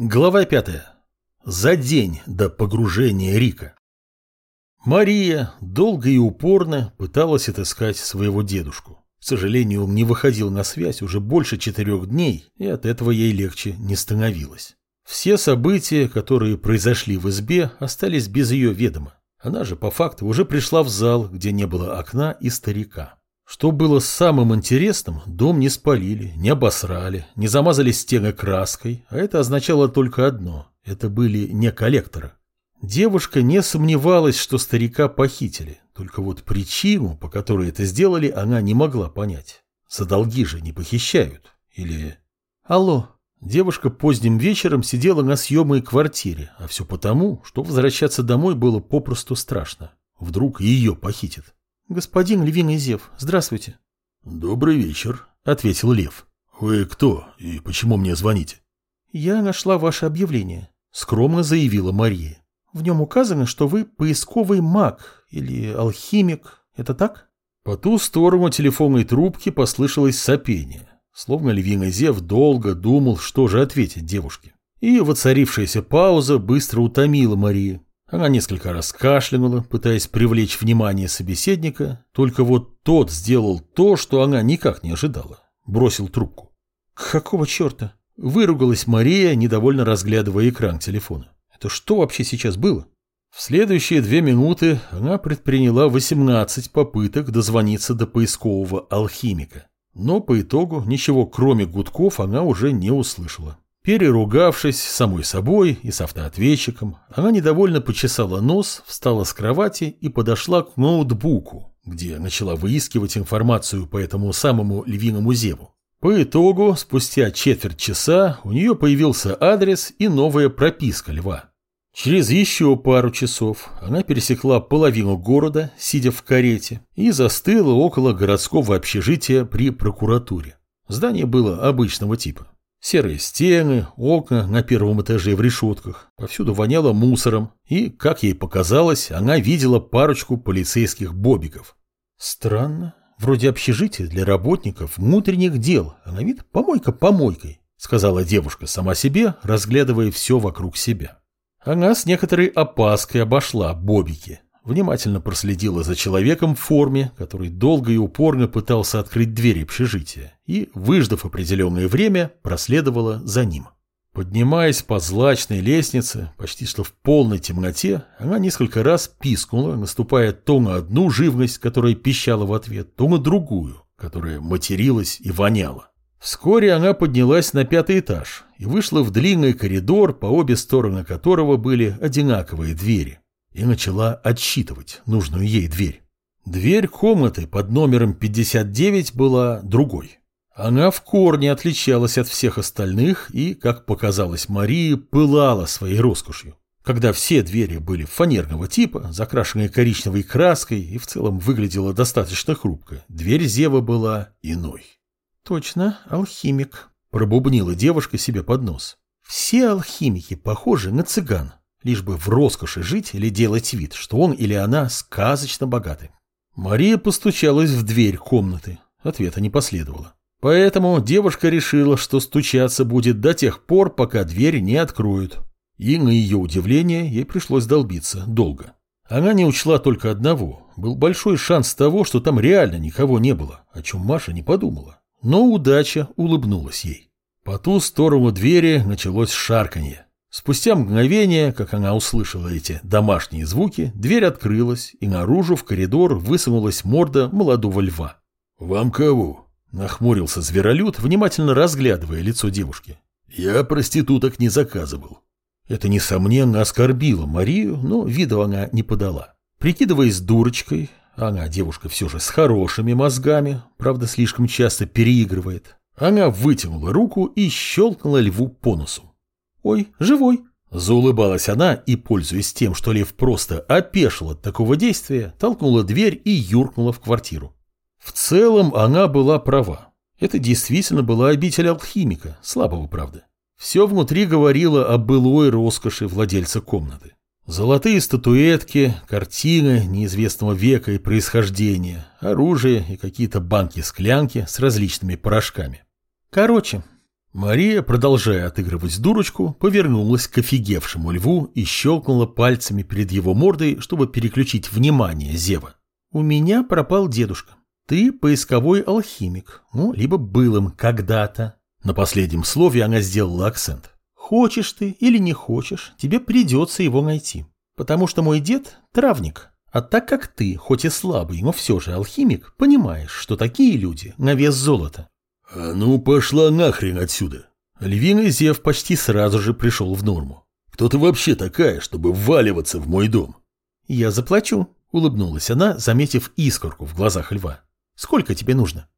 Глава пятая. За день до погружения Рика. Мария долго и упорно пыталась отыскать своего дедушку. К сожалению, он не выходил на связь уже больше четырех дней, и от этого ей легче не становилось. Все события, которые произошли в избе, остались без ее ведома. Она же, по факту, уже пришла в зал, где не было окна и старика. Что было самым интересным, дом не спалили, не обосрали, не замазали стены краской, а это означало только одно – это были не коллекторы. Девушка не сомневалась, что старика похитили, только вот причину, по которой это сделали, она не могла понять. За долги же не похищают. Или... Алло. Девушка поздним вечером сидела на съемной квартире, а все потому, что возвращаться домой было попросту страшно. Вдруг ее похитят. «Господин Львиный Зев, здравствуйте». «Добрый вечер», — ответил Лев. «Вы кто и почему мне звоните?» «Я нашла ваше объявление», — скромно заявила Мария. «В нем указано, что вы поисковый маг или алхимик. Это так?» По ту сторону телефонной трубки послышалось сопение, словно Львиный Зев долго думал, что же ответить девушке. И воцарившаяся пауза быстро утомила Марию. Она несколько раз кашлянула, пытаясь привлечь внимание собеседника, только вот тот сделал то, что она никак не ожидала. Бросил трубку. «Какого черта?» Выругалась Мария, недовольно разглядывая экран телефона. «Это что вообще сейчас было?» В следующие две минуты она предприняла 18 попыток дозвониться до поискового алхимика. Но по итогу ничего кроме гудков она уже не услышала. Переругавшись самой собой и с автоответчиком, она недовольно почесала нос, встала с кровати и подошла к ноутбуку, где начала выискивать информацию по этому самому львиному зеву. По итогу, спустя четверть часа, у нее появился адрес и новая прописка льва. Через еще пару часов она пересекла половину города, сидя в карете, и застыла около городского общежития при прокуратуре. Здание было обычного типа. Серые стены, окна на первом этаже в решетках, повсюду воняло мусором, и, как ей показалось, она видела парочку полицейских бобиков. Странно, вроде общежития для работников внутренних дел, а на вид помойка помойкой, сказала девушка сама себе, разглядывая все вокруг себя. Она с некоторой опаской обошла бобики, внимательно проследила за человеком в форме, который долго и упорно пытался открыть дверь общежития, и, выждав определенное время, проследовала за ним. Поднимаясь по злачной лестнице, почти что в полной темноте, она несколько раз пискнула, наступая то на одну живность, которая пищала в ответ, то на другую, которая материлась и воняла. Вскоре она поднялась на пятый этаж и вышла в длинный коридор, по обе стороны которого были одинаковые двери и начала отсчитывать нужную ей дверь. Дверь комнаты под номером 59 была другой. Она в корне отличалась от всех остальных и, как показалось Марии, пылала своей роскошью. Когда все двери были фанерного типа, закрашенные коричневой краской и в целом выглядела достаточно хрупко, дверь Зева была иной. «Точно, алхимик», – пробубнила девушка себе под нос. «Все алхимики похожи на цыган лишь бы в роскоши жить или делать вид, что он или она сказочно богаты. Мария постучалась в дверь комнаты. Ответа не последовало. Поэтому девушка решила, что стучаться будет до тех пор, пока дверь не откроют. И, на ее удивление, ей пришлось долбиться долго. Она не учла только одного. Был большой шанс того, что там реально никого не было, о чем Маша не подумала. Но удача улыбнулась ей. По ту сторону двери началось шарканье. Спустя мгновение, как она услышала эти домашние звуки, дверь открылась, и наружу в коридор высунулась морда молодого льва. «Вам кого?» – нахмурился зверолюд, внимательно разглядывая лицо девушки. «Я проституток не заказывал». Это, несомненно, оскорбило Марию, но виду она не подала. Прикидываясь дурочкой, она девушка все же с хорошими мозгами, правда, слишком часто переигрывает, она вытянула руку и щелкнула льву по носу. «Ой, живой!» Заулыбалась она и, пользуясь тем, что лев просто опешил от такого действия, толкнула дверь и юркнула в квартиру. В целом она была права. Это действительно была обитель алхимика, слабого, правда. Все внутри говорило о былой роскоши владельца комнаты. Золотые статуэтки, картины неизвестного века и происхождения, оружие и какие-то банки-склянки с различными порошками. Короче, Мария, продолжая отыгрывать дурочку, повернулась к офигевшему льву и щелкнула пальцами перед его мордой, чтобы переключить внимание Зева. «У меня пропал дедушка. Ты поисковой алхимик, ну, либо был им когда-то». На последнем слове она сделала акцент. «Хочешь ты или не хочешь, тебе придется его найти. Потому что мой дед – травник, а так как ты, хоть и слабый, но все же алхимик, понимаешь, что такие люди на вес золота. А ну пошла нахрен отсюда. Львиный Зев почти сразу же пришел в норму. Кто ты вообще такая, чтобы вваливаться в мой дом? Я заплачу, улыбнулась она, заметив искорку в глазах льва. Сколько тебе нужно?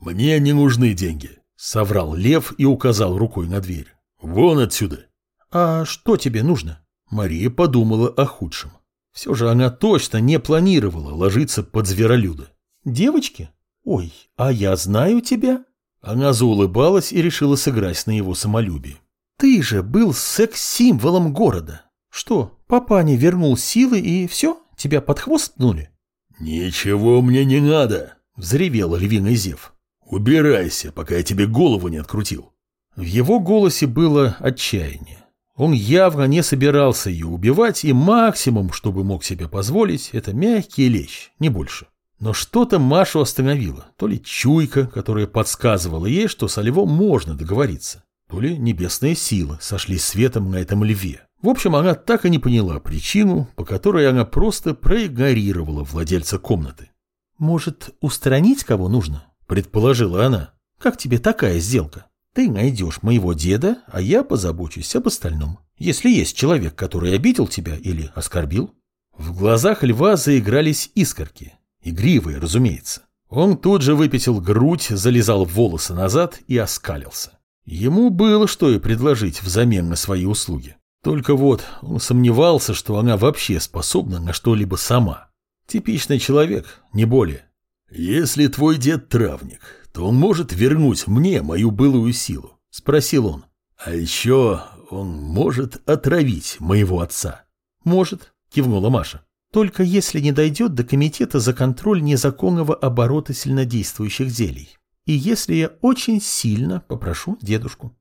Мне не нужны деньги, соврал лев и указал рукой на дверь. Вон отсюда. А что тебе нужно? Мария подумала о худшем. Все же она точно не планировала ложиться под зверолюда. «Девочки? Ой, а я знаю тебя?» Она заулыбалась и решила сыграть на его самолюбие. «Ты же был секс-символом города. Что, папа не вернул силы и все? Тебя под хвост ткнули?» «Ничего мне не надо!» — взревел львиный зев. «Убирайся, пока я тебе голову не открутил!» В его голосе было отчаяние. Он явно не собирался ее убивать, и максимум, что бы мог себе позволить, это мягкий лещ, не больше. Но что-то Машу остановило. То ли чуйка, которая подсказывала ей, что со львом можно договориться, то ли небесная сила сошли светом на этом льве. В общем, она так и не поняла причину, по которой она просто проигнорировала владельца комнаты. «Может, устранить кого нужно?» – предположила она. «Как тебе такая сделка?» Ты найдешь моего деда, а я позабочусь об остальном. Если есть человек, который обидел тебя или оскорбил. В глазах льва заигрались искорки. Игривые, разумеется. Он тут же выпятил грудь, залезал в волосы назад и оскалился. Ему было что и предложить взамен на свои услуги. Только вот он сомневался, что она вообще способна на что-либо сама. Типичный человек, не более. «Если твой дед травник, то он может вернуть мне мою былую силу?» – спросил он. «А еще он может отравить моего отца». «Может», – кивнула Маша. «Только если не дойдет до комитета за контроль незаконного оборота сильнодействующих зелий. И если я очень сильно попрошу дедушку».